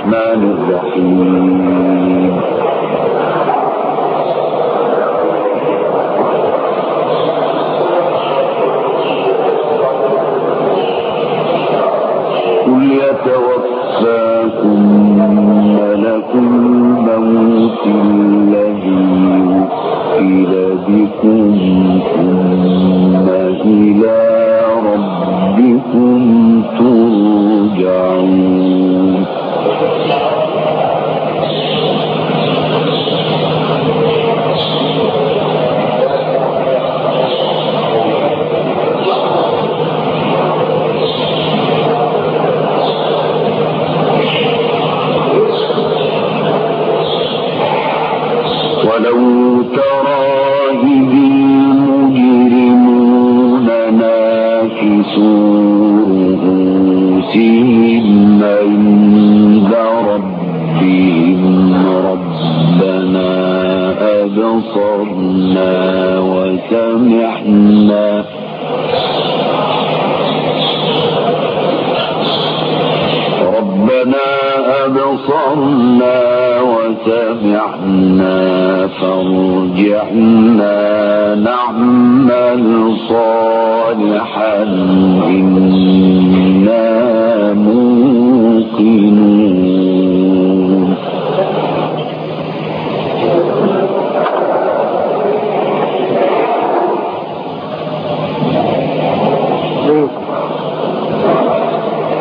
الرحمن الرحيم. رؤوسهم عند ربهم. ربنا أبصرنا ربنا أبصرنا فارجعنا صالحا إنا موقنون.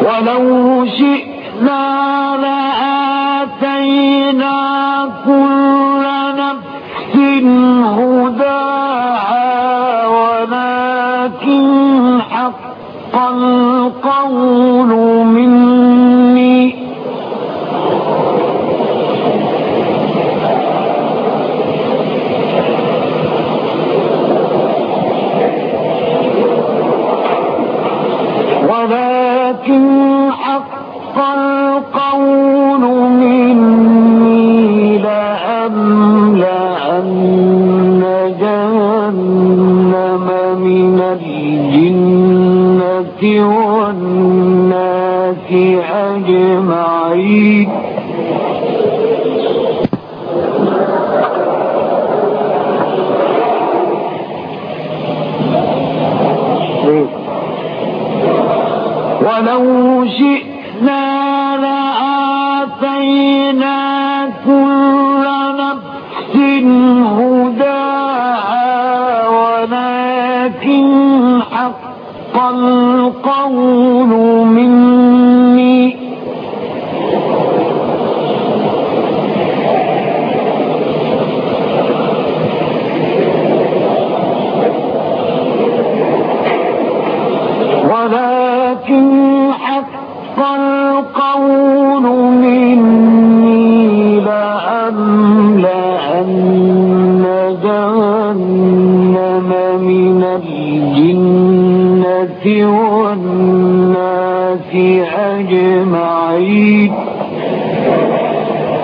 ولو شئنا لو شئنا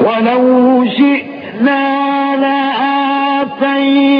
ولو شئنا لآتينا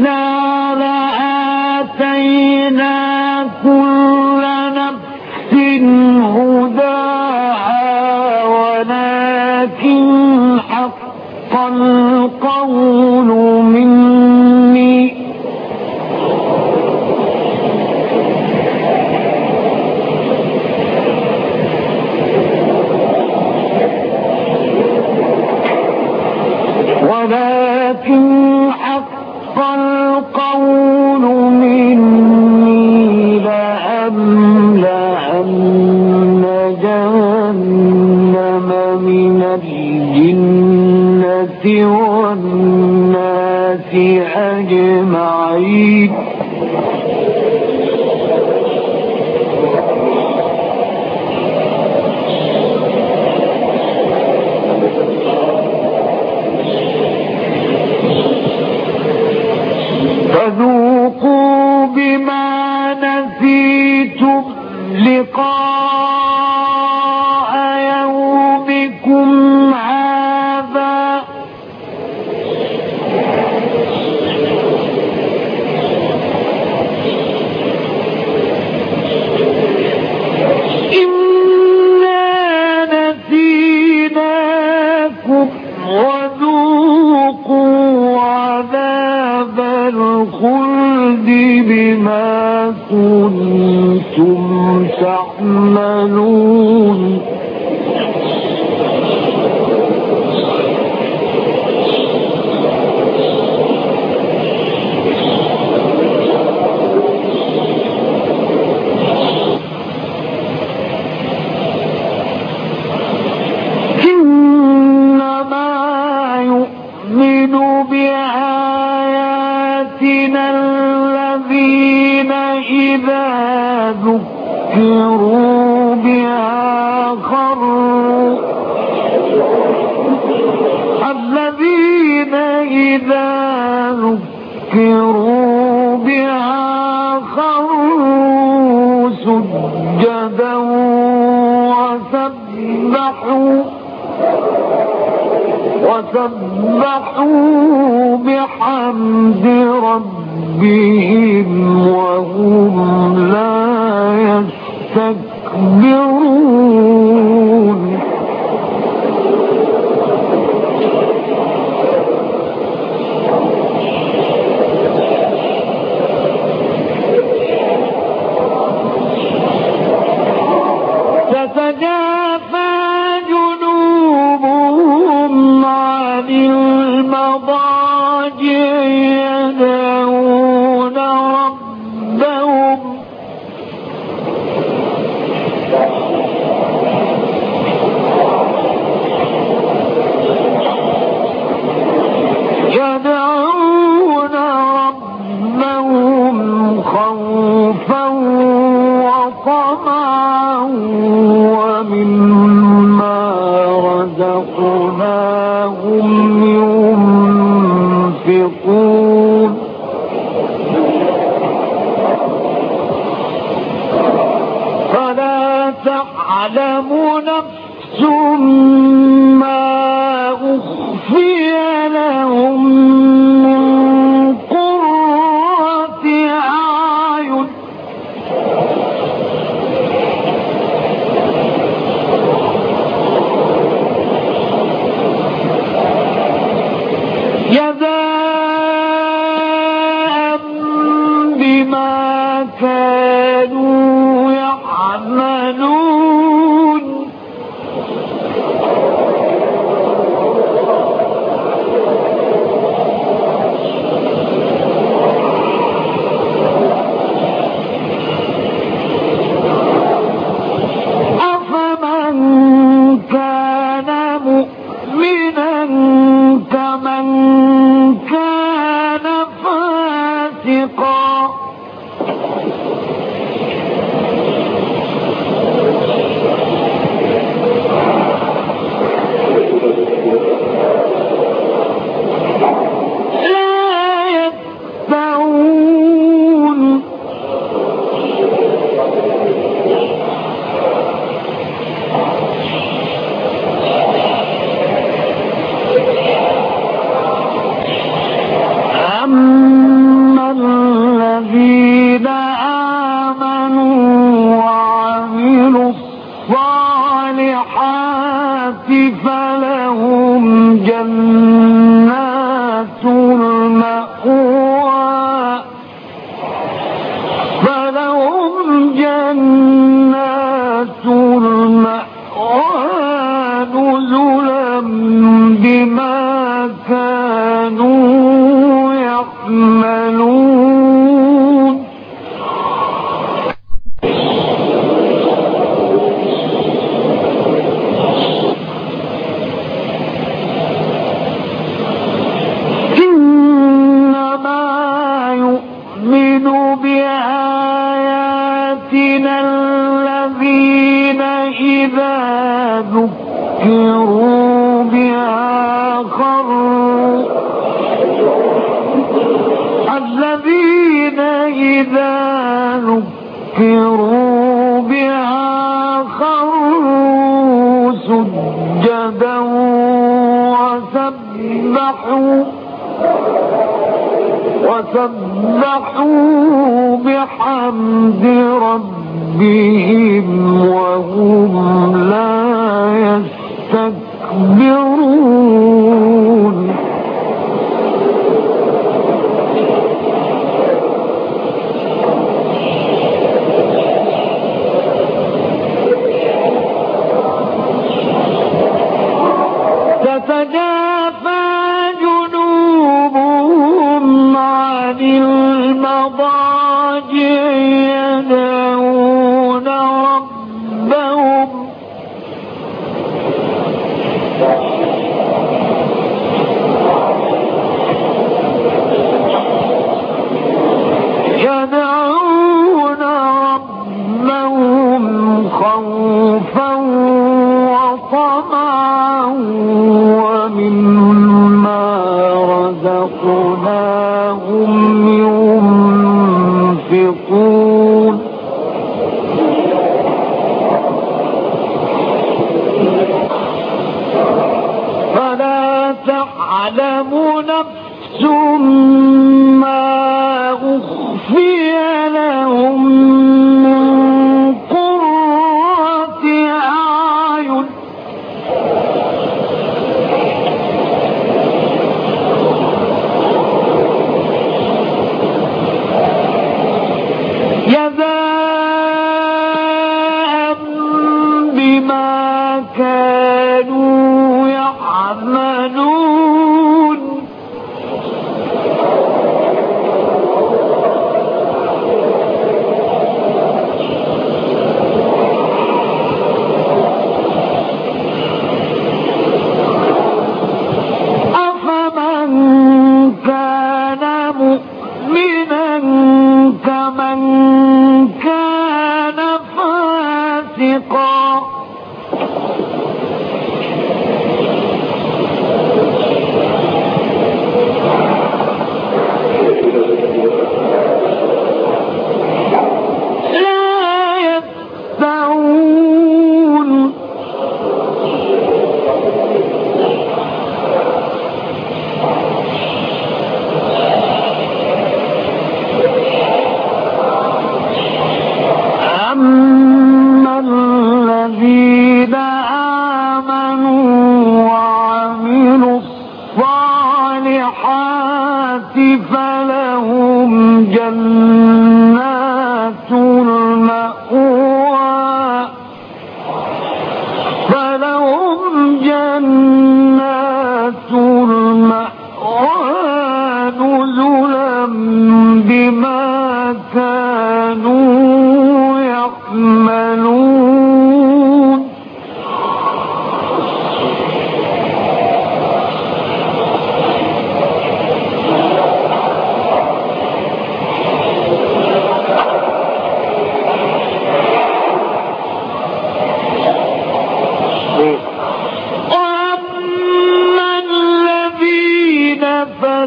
لو شئنا تعلم نفس حمدا وسبحوا وسبحوا بحمد ربهم وهم لا يستكبرون. do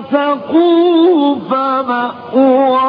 فسقوا فمأواهم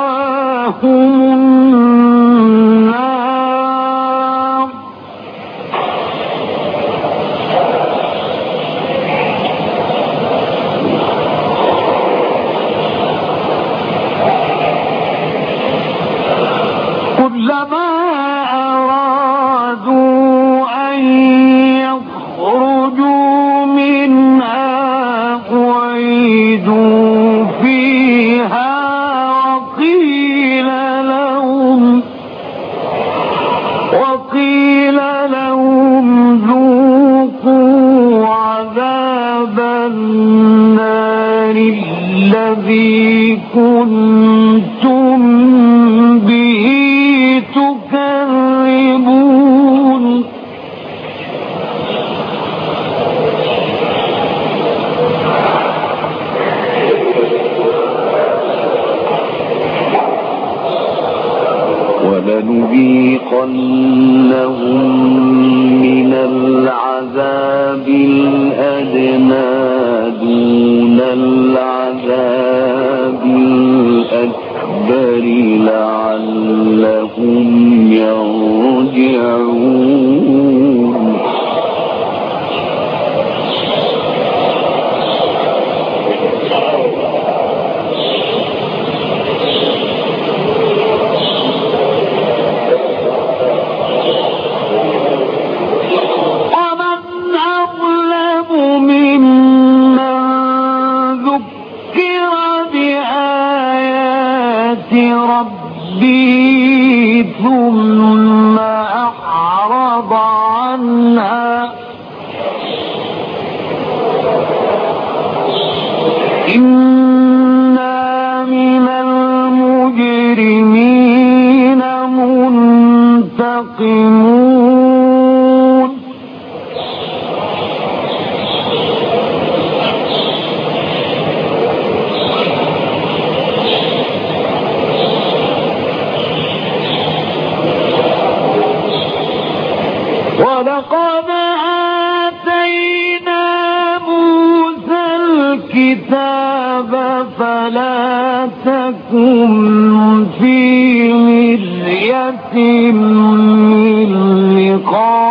من لقائه.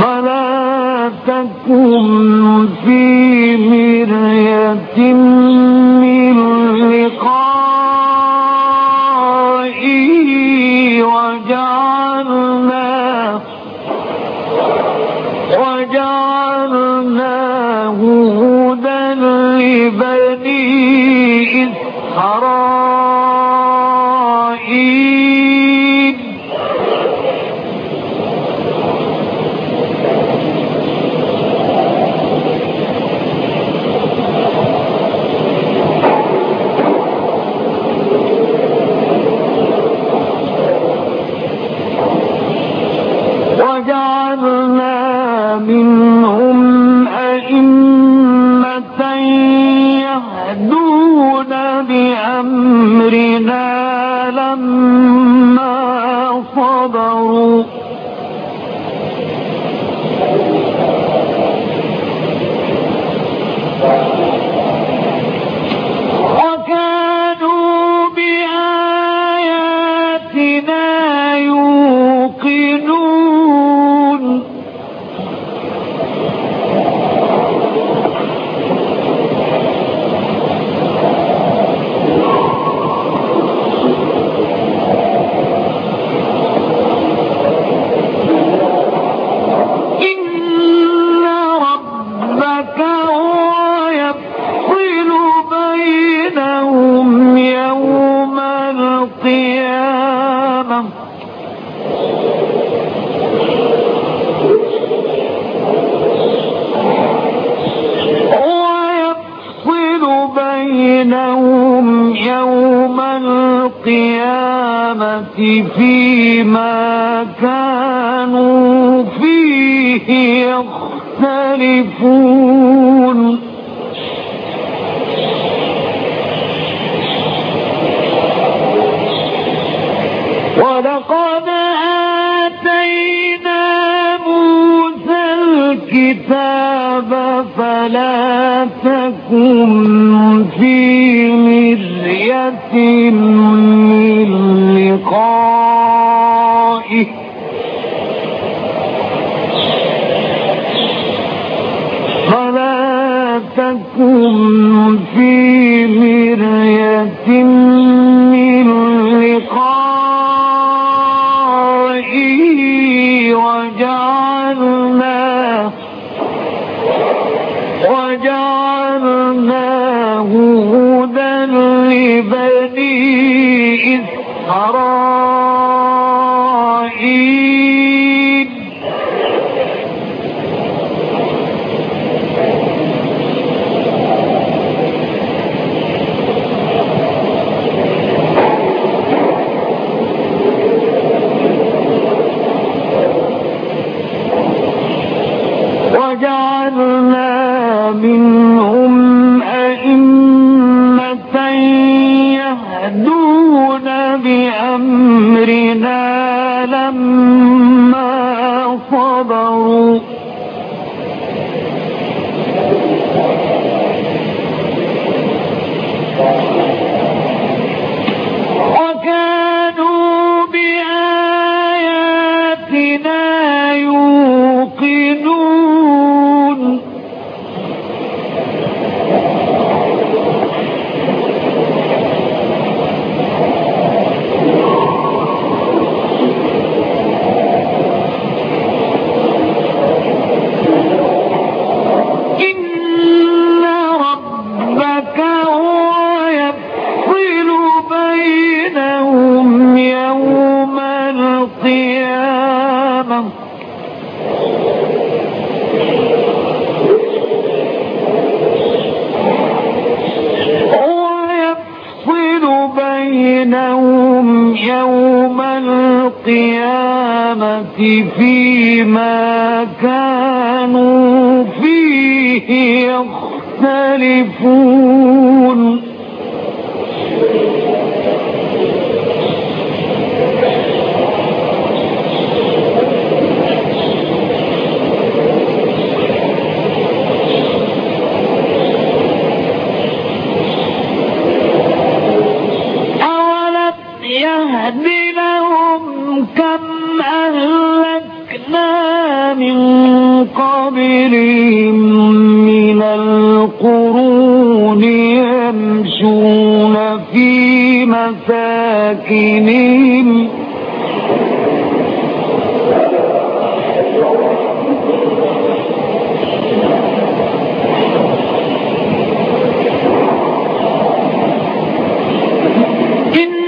فلا تكن في مرية وجعلنا منهم تكن مساكنهم إن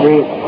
Street